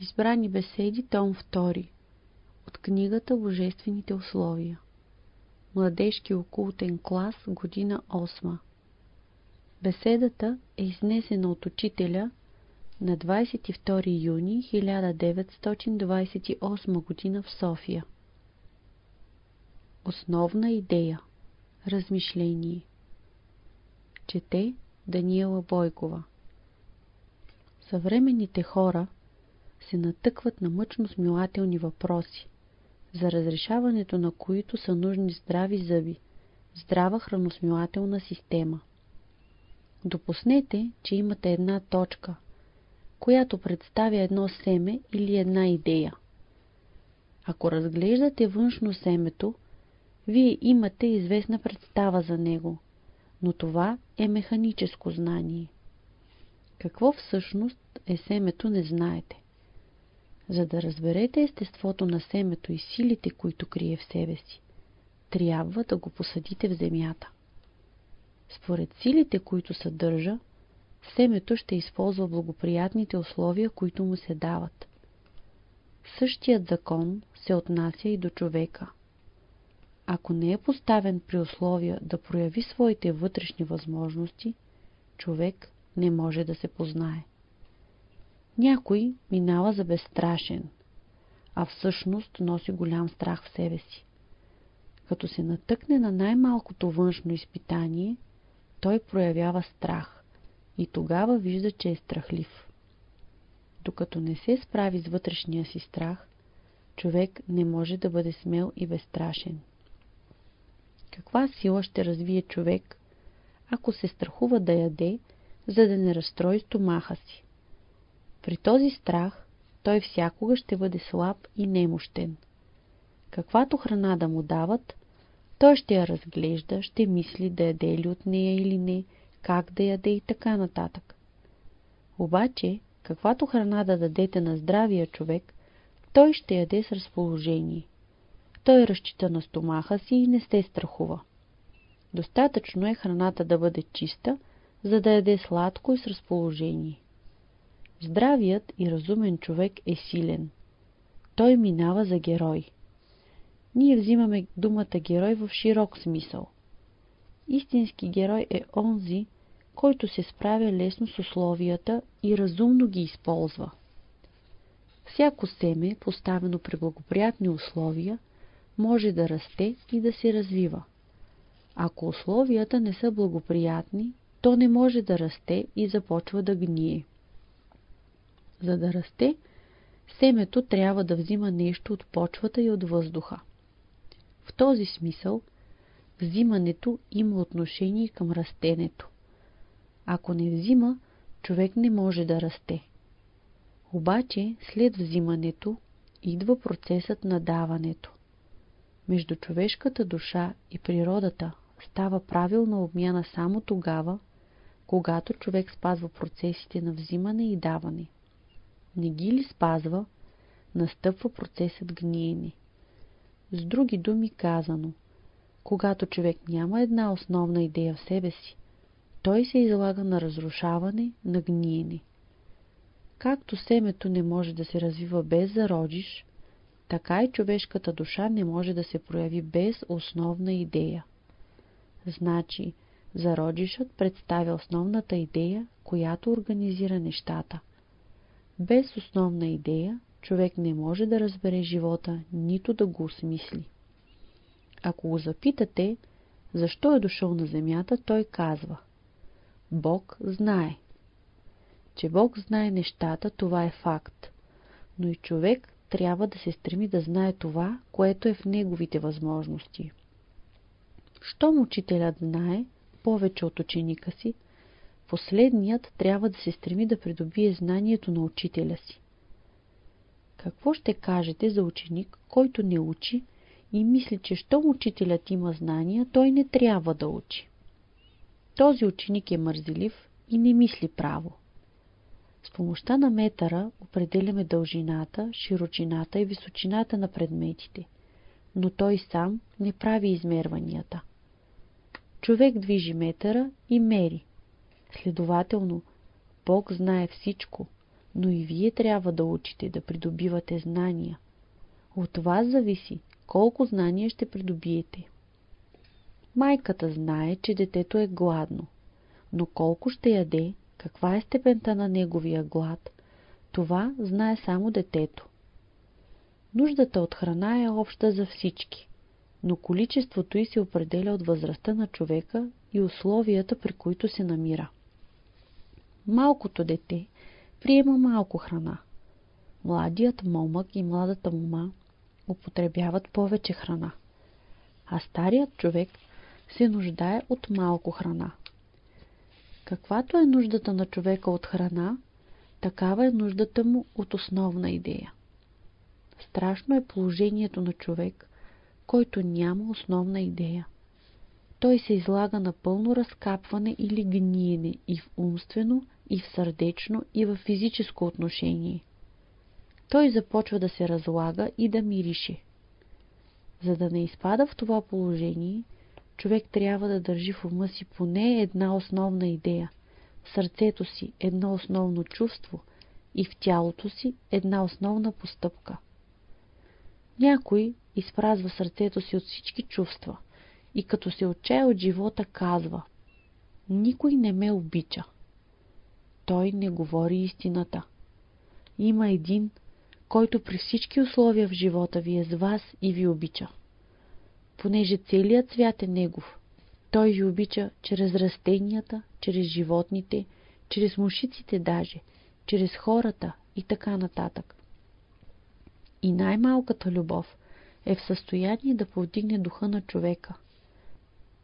Избрани беседи, том 2 от книгата Божествените условия. Младежки окултен клас, година 8. Беседата е изнесена от учителя на 22 юни 1928 година в София. Основна идея Размишление Чете Даниела Бойкова Съвременните хора се натъкват на мъчно смилателни въпроси, за разрешаването на които са нужни здрави зъби, здрава храносмилателна система. Допуснете, че имате една точка, която представя едно семе или една идея. Ако разглеждате външно семето, вие имате известна представа за него, но това е механическо знание. Какво всъщност е семето не знаете. За да разберете естеството на семето и силите, които крие в себе си, трябва да го посадите в земята. Според силите, които съдържа, семето ще използва благоприятните условия, които му се дават. Същият закон се отнася и до човека. Ако не е поставен при условия да прояви своите вътрешни възможности, човек не може да се познае. Някой минава за безстрашен, а всъщност носи голям страх в себе си. Като се натъкне на най-малкото външно изпитание, той проявява страх и тогава вижда, че е страхлив. Докато не се справи с вътрешния си страх, човек не може да бъде смел и безстрашен. Каква сила ще развие човек, ако се страхува да яде, за да не разстрои стомаха си? При този страх той всякога ще бъде слаб и немощен. Каквато храна да му дават, той ще я разглежда, ще мисли да яде ли от нея или не, как да яде и така нататък. Обаче, каквато храна да дадете на здравия човек, той ще яде с разположение. Той разчита на стомаха си и не се страхува. Достатъчно е храната да бъде чиста, за да яде сладко и с разположение. Здравият и разумен човек е силен. Той минава за герой. Ние взимаме думата герой в широк смисъл. Истински герой е онзи, който се справя лесно с условията и разумно ги използва. Всяко семе, поставено при благоприятни условия, може да расте и да се развива. Ако условията не са благоприятни, то не може да расте и започва да гние. За да расте, семето трябва да взима нещо от почвата и от въздуха. В този смисъл, взимането има отношение към растенето. Ако не взима, човек не може да расте. Обаче, след взимането, идва процесът на даването. Между човешката душа и природата става правилна обмяна само тогава, когато човек спазва процесите на взимане и даване не ги ли спазва, настъпва процесът гниене. С други думи казано, когато човек няма една основна идея в себе си, той се излага на разрушаване, на гниене. Както семето не може да се развива без зародиш, така и човешката душа не може да се прояви без основна идея. Значи, зародишът представя основната идея, която организира нещата – без основна идея, човек не може да разбере живота, нито да го осмисли. Ако го запитате, защо е дошъл на земята, той казва Бог знае. Че Бог знае нещата, това е факт. Но и човек трябва да се стреми да знае това, което е в неговите възможности. Щом учителят знае повече от ученика си, Последният трябва да се стреми да придобие знанието на учителя си. Какво ще кажете за ученик, който не учи и мисли, че щом учителят има знания, той не трябва да учи? Този ученик е мързелив и не мисли право. С помощта на метъра определяме дължината, широчината и височината на предметите, но той сам не прави измерванията. Човек движи метъра и мери. Следователно, Бог знае всичко, но и вие трябва да учите, да придобивате знания. От вас зависи колко знания ще придобиете. Майката знае, че детето е гладно, но колко ще яде, каква е степента на неговия глад, това знае само детето. Нуждата от храна е обща за всички, но количеството й се определя от възрастта на човека и условията, при които се намира. Малкото дете приема малко храна. Младият момък и младата мома употребяват повече храна, а старият човек се нуждае от малко храна. Каквато е нуждата на човека от храна, такава е нуждата му от основна идея. Страшно е положението на човек, който няма основна идея. Той се излага на пълно разкапване или гниене и в умствено, и в сърдечно, и в физическо отношение. Той започва да се разлага и да мирише. За да не изпада в това положение, човек трябва да държи в ума си поне една основна идея, в сърцето си едно основно чувство и в тялото си една основна постъпка. Някой изпразва сърцето си от всички чувства и като се отчая от живота казва Никой не ме обича. Той не говори истината. Има един, който при всички условия в живота ви е с вас и ви обича. Понеже целият свят е негов, той ви обича чрез растенията, чрез животните, чрез мушиците даже, чрез хората и така нататък. И най-малката любов е в състояние да повдигне духа на човека.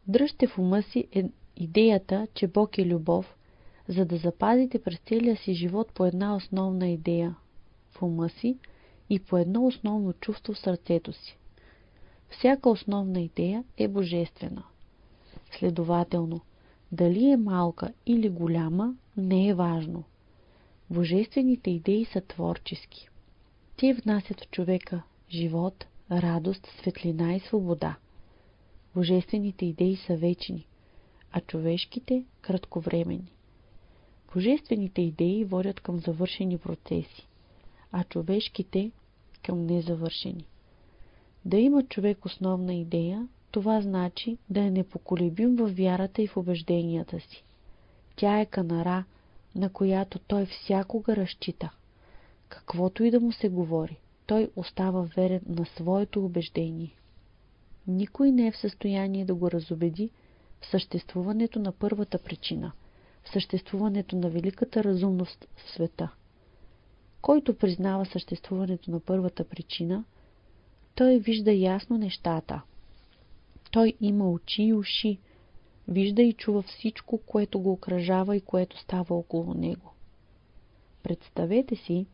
Дръжте в ума си е идеята, че Бог е любов, за да запазите през целия си живот по една основна идея в ума си и по едно основно чувство в сърцето си. Всяка основна идея е божествена. Следователно, дали е малка или голяма, не е важно. Божествените идеи са творчески. Те внасят в човека живот, радост, светлина и свобода. Божествените идеи са вечни, а човешките – кратковременни. Божествените идеи водят към завършени процеси, а човешките – към незавършени. Да има човек основна идея, това значи да е непоколебим във вярата и в убежденията си. Тя е канара, на която той всякога разчита. Каквото и да му се говори, той остава верен на своето убеждение. Никой не е в състояние да го разобеди в съществуването на първата причина, съществуването на великата разумност в света. Който признава съществуването на първата причина, той вижда ясно нещата. Той има очи и уши, вижда и чува всичко, което го окръжава и което става около него. Представете си,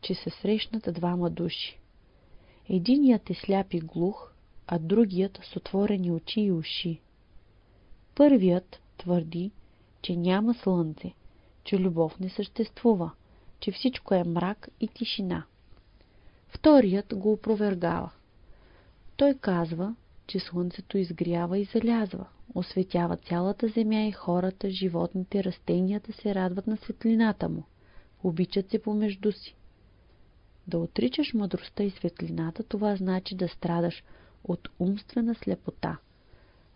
че се срещнат двама души. Единият е сляп и глух, а другият с отворени очи и уши. Първият твърди, че няма слънце, че любов не съществува, че всичко е мрак и тишина. Вторият го опровергава. Той казва, че слънцето изгрява и залязва, осветява цялата земя и хората, животните, растенията се радват на светлината му, обичат се помежду си. Да отричаш мъдростта и светлината, това значи да страдаш от умствена слепота.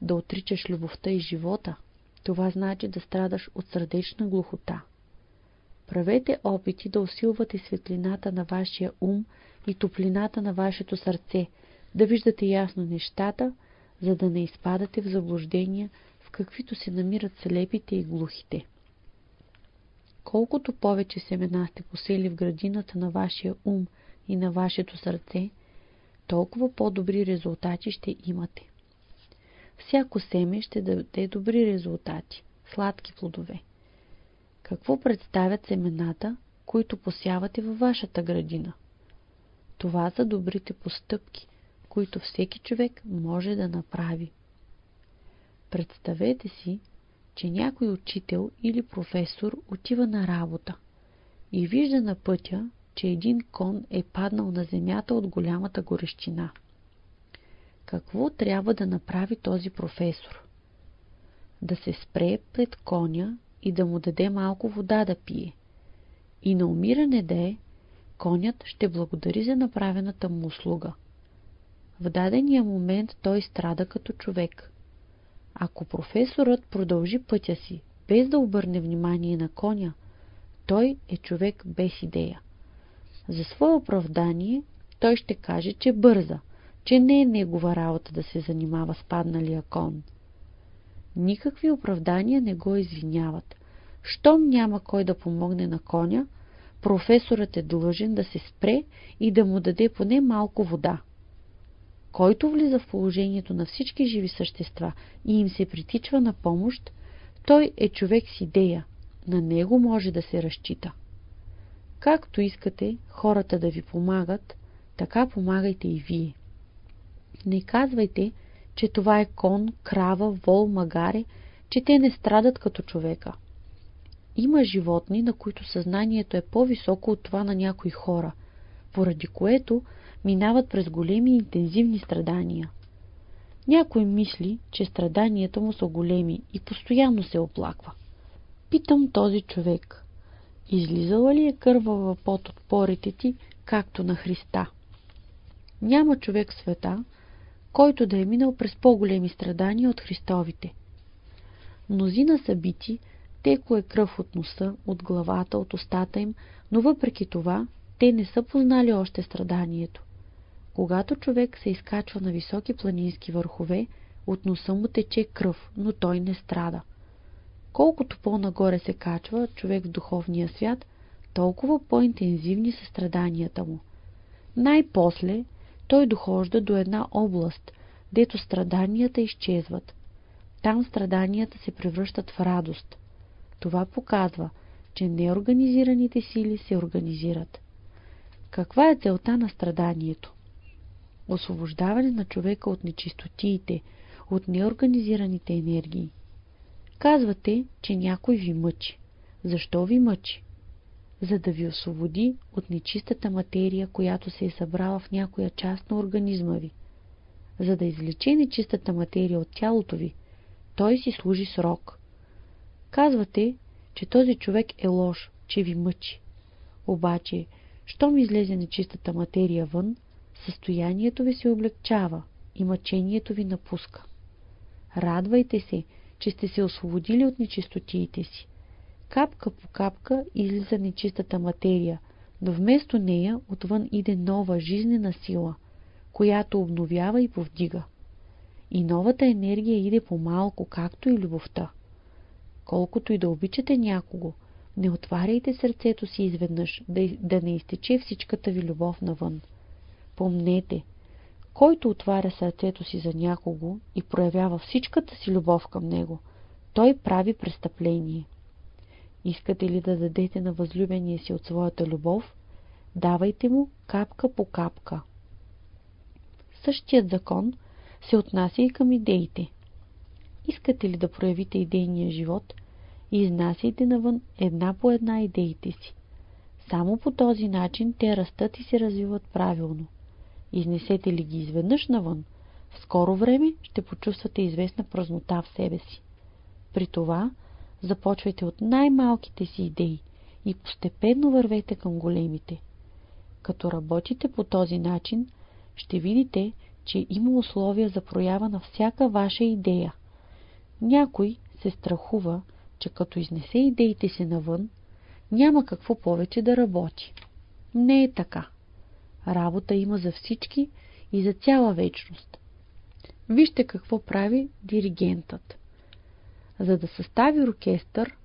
Да отричаш любовта и живота, това значи да страдаш от сърдечна глухота. Правете опити да усилвате светлината на вашия ум и топлината на вашето сърце, да виждате ясно нещата, за да не изпадате в заблуждения, в каквито се намират слепите и глухите. Колкото повече семена сте посели в градината на вашия ум и на вашето сърце, толкова по-добри резултати ще имате. Всяко семе ще даде добри резултати, сладки плодове. Какво представят семената, които посявате във вашата градина? Това са добрите постъпки, които всеки човек може да направи. Представете си, че някой учител или професор отива на работа и вижда на пътя, че един кон е паднал на земята от голямата горещина. Какво трябва да направи този професор? Да се спре пред коня и да му даде малко вода да пие. И на умиране да е, конят ще благодари за направената му услуга. В дадения момент той страда като човек. Ако професорът продължи пътя си, без да обърне внимание на коня, той е човек без идея. За свое оправдание той ще каже, че бърза, че не е негова работа да се занимава с падналия кон. Никакви оправдания не го извиняват. Щом няма кой да помогне на коня, професорът е длъжен да се спре и да му даде поне малко вода. Който влиза в положението на всички живи същества и им се притичва на помощ, той е човек с идея, на него може да се разчита. Както искате хората да ви помагат, така помагайте и вие. Не казвайте, че това е кон, крава, вол, магаре, че те не страдат като човека. Има животни, на които съзнанието е по-високо от това на някои хора, поради което минават през големи интензивни страдания. Някой мисли, че страданията му са големи и постоянно се оплаква. Питам този човек. Излизала ли е кървава пот от порите ти, както на Христа? Няма човек в света, който да е минал през по-големи страдания от Христовите. Мнозина са бити, теко е кръв от носа, от главата, от устата им, но въпреки това те не са познали още страданието. Когато човек се изкачва на високи планински върхове, от носа му тече кръв, но той не страда. Колкото по-нагоре се качва човек в духовния свят, толкова по-интензивни са страданията му. Най-после той дохожда до една област, дето страданията изчезват. Там страданията се превръщат в радост. Това показва, че неорганизираните сили се организират. Каква е целта на страданието? Освобождаване на човека от нечистотиите, от неорганизираните енергии. Казвате, че някой ви мъчи. Защо ви мъчи? За да ви освободи от нечистата материя, която се е събрала в някоя част на организма ви. За да извлече нечистата материя от тялото ви, той си служи срок. Казвате, че този човек е лош, че ви мъчи. Обаче, щом излезе нечистата материя вън, състоянието ви се облегчава и мъчението ви напуска. Радвайте се, че сте се освободили от нечистотиите си. Капка по капка излиза нечистата материя, но вместо нея отвън иде нова жизнена сила, която обновява и повдига. И новата енергия иде по-малко, както и любовта. Колкото и да обичате някого, не отваряйте сърцето си изведнъж, да, да не изтече всичката ви любов навън. Помнете, който отваря сърцето си за някого и проявява всичката си любов към него, той прави престъпление. Искате ли да дадете на възлюбения си от своята любов, давайте му капка по капка. Същият закон се отнася и към идеите. Искате ли да проявите идейния живот, изнасяйте навън една по една идеите си. Само по този начин те растат и се развиват правилно. Изнесете ли ги изведнъж навън, в скоро време ще почувствате известна празнота в себе си. При това започвайте от най-малките си идеи и постепенно вървете към големите. Като работите по този начин, ще видите, че има условия за проява на всяка ваша идея. Някой се страхува, че като изнесе идеите си навън, няма какво повече да работи. Не е така. Работа има за всички и за цяла вечност. Вижте какво прави диригентът. За да състави оркестър,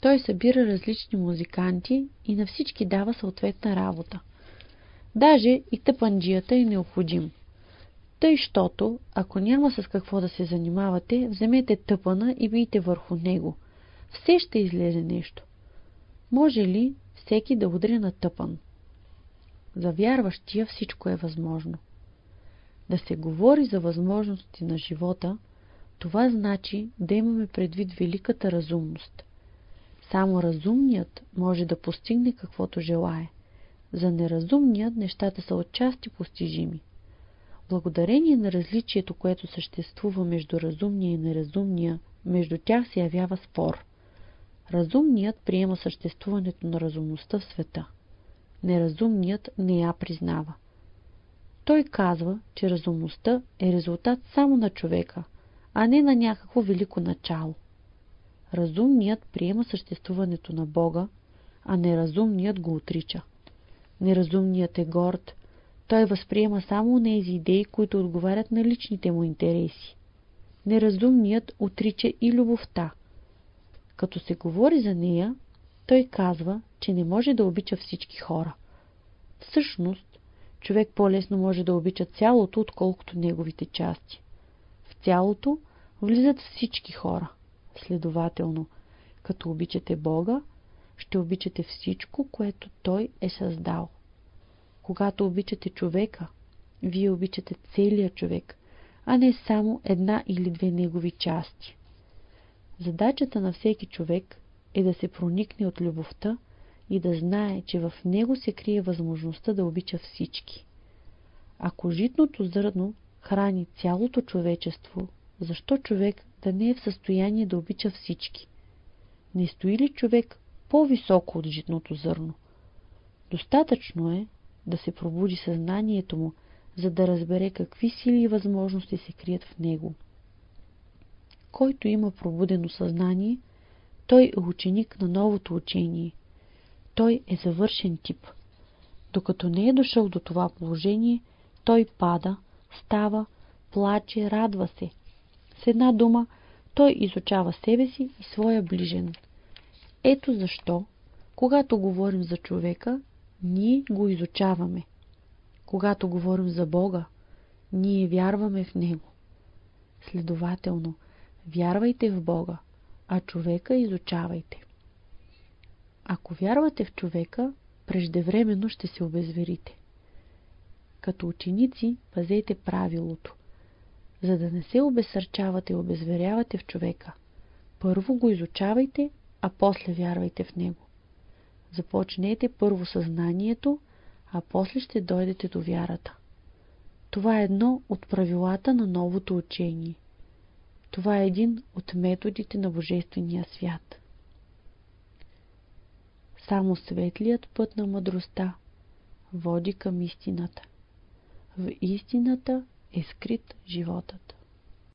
той събира различни музиканти и на всички дава съответна работа. Даже и тъпанджията е необходим. Тъй, щото, ако няма с какво да се занимавате, вземете тъпана и бийте върху него. Все ще излезе нещо. Може ли всеки да удря на тъпан? За вярващия всичко е възможно. Да се говори за възможности на живота, това значи да имаме предвид великата разумност. Само разумният може да постигне каквото желае. За неразумният нещата са отчасти постижими. Благодарение на различието, което съществува между разумния и неразумния, между тях се явява спор. Разумният приема съществуването на разумността в света. Неразумният не я признава. Той казва, че разумността е резултат само на човека, а не на някакво велико начало. Разумният приема съществуването на Бога, а неразумният го отрича. Неразумният е горд, той възприема само тези идеи, които отговарят на личните му интереси. Неразумният отрича и любовта. Като се говори за нея, той казва, че не може да обича всички хора. Всъщност, човек по-лесно може да обича цялото, отколкото неговите части. Цялото влизат всички хора. Следователно, като обичате Бога, ще обичате всичко, което Той е създал. Когато обичате човека, вие обичате целия човек, а не само една или две негови части. Задачата на всеки човек е да се проникне от любовта и да знае, че в него се крие възможността да обича всички. Ако житното зърно храни цялото човечество, защо човек да не е в състояние да обича всички? Не стои ли човек по-високо от житното зърно? Достатъчно е да се пробуди съзнанието му, за да разбере какви сили и възможности се крият в него. Който има пробудено съзнание, той е ученик на новото учение. Той е завършен тип. Докато не е дошъл до това положение, той пада, става, плаче, радва се. С една дума, той изучава себе си и своя ближен. Ето защо, когато говорим за човека, ние го изучаваме. Когато говорим за Бога, ние вярваме в Него. Следователно, вярвайте в Бога, а човека изучавайте. Ако вярвате в човека, преждевременно ще се обезверите. Като ученици пазете правилото, за да не се обесърчавате и обезверявате в човека. Първо го изучавайте, а после вярвайте в него. Започнете първо съзнанието, а после ще дойдете до вярата. Това е едно от правилата на новото учение. Това е един от методите на Божествения свят. Само светлият път на мъдростта води към истината. В истината е скрит животът.